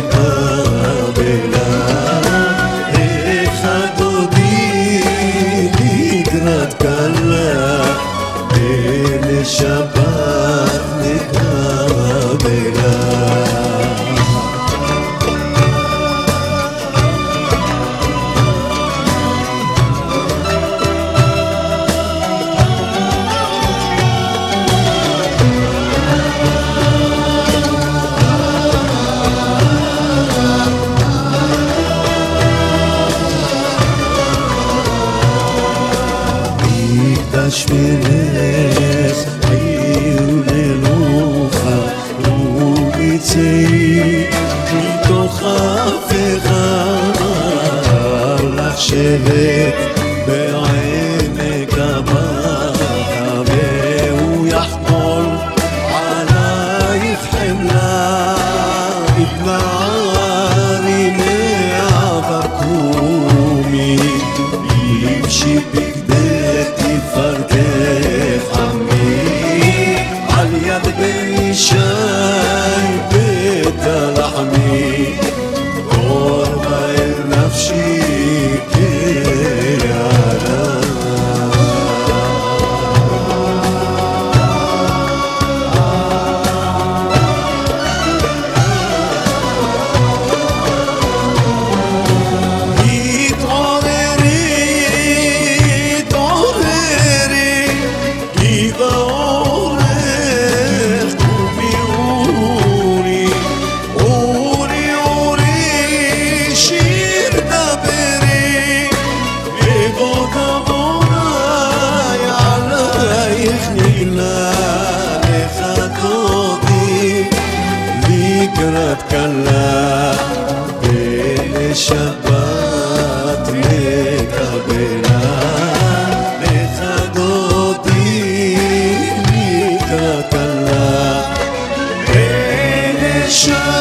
Take תשמירס, העיר מלוכה ומצאי מתוך אפיך, לך שבט είδα ώρες που βιούνι ούρι ούρι σύρνα περί. Εγώ τα βοράει αλλά ίχνηλάνε χατώτη δίκρατ καλά πέλες με should.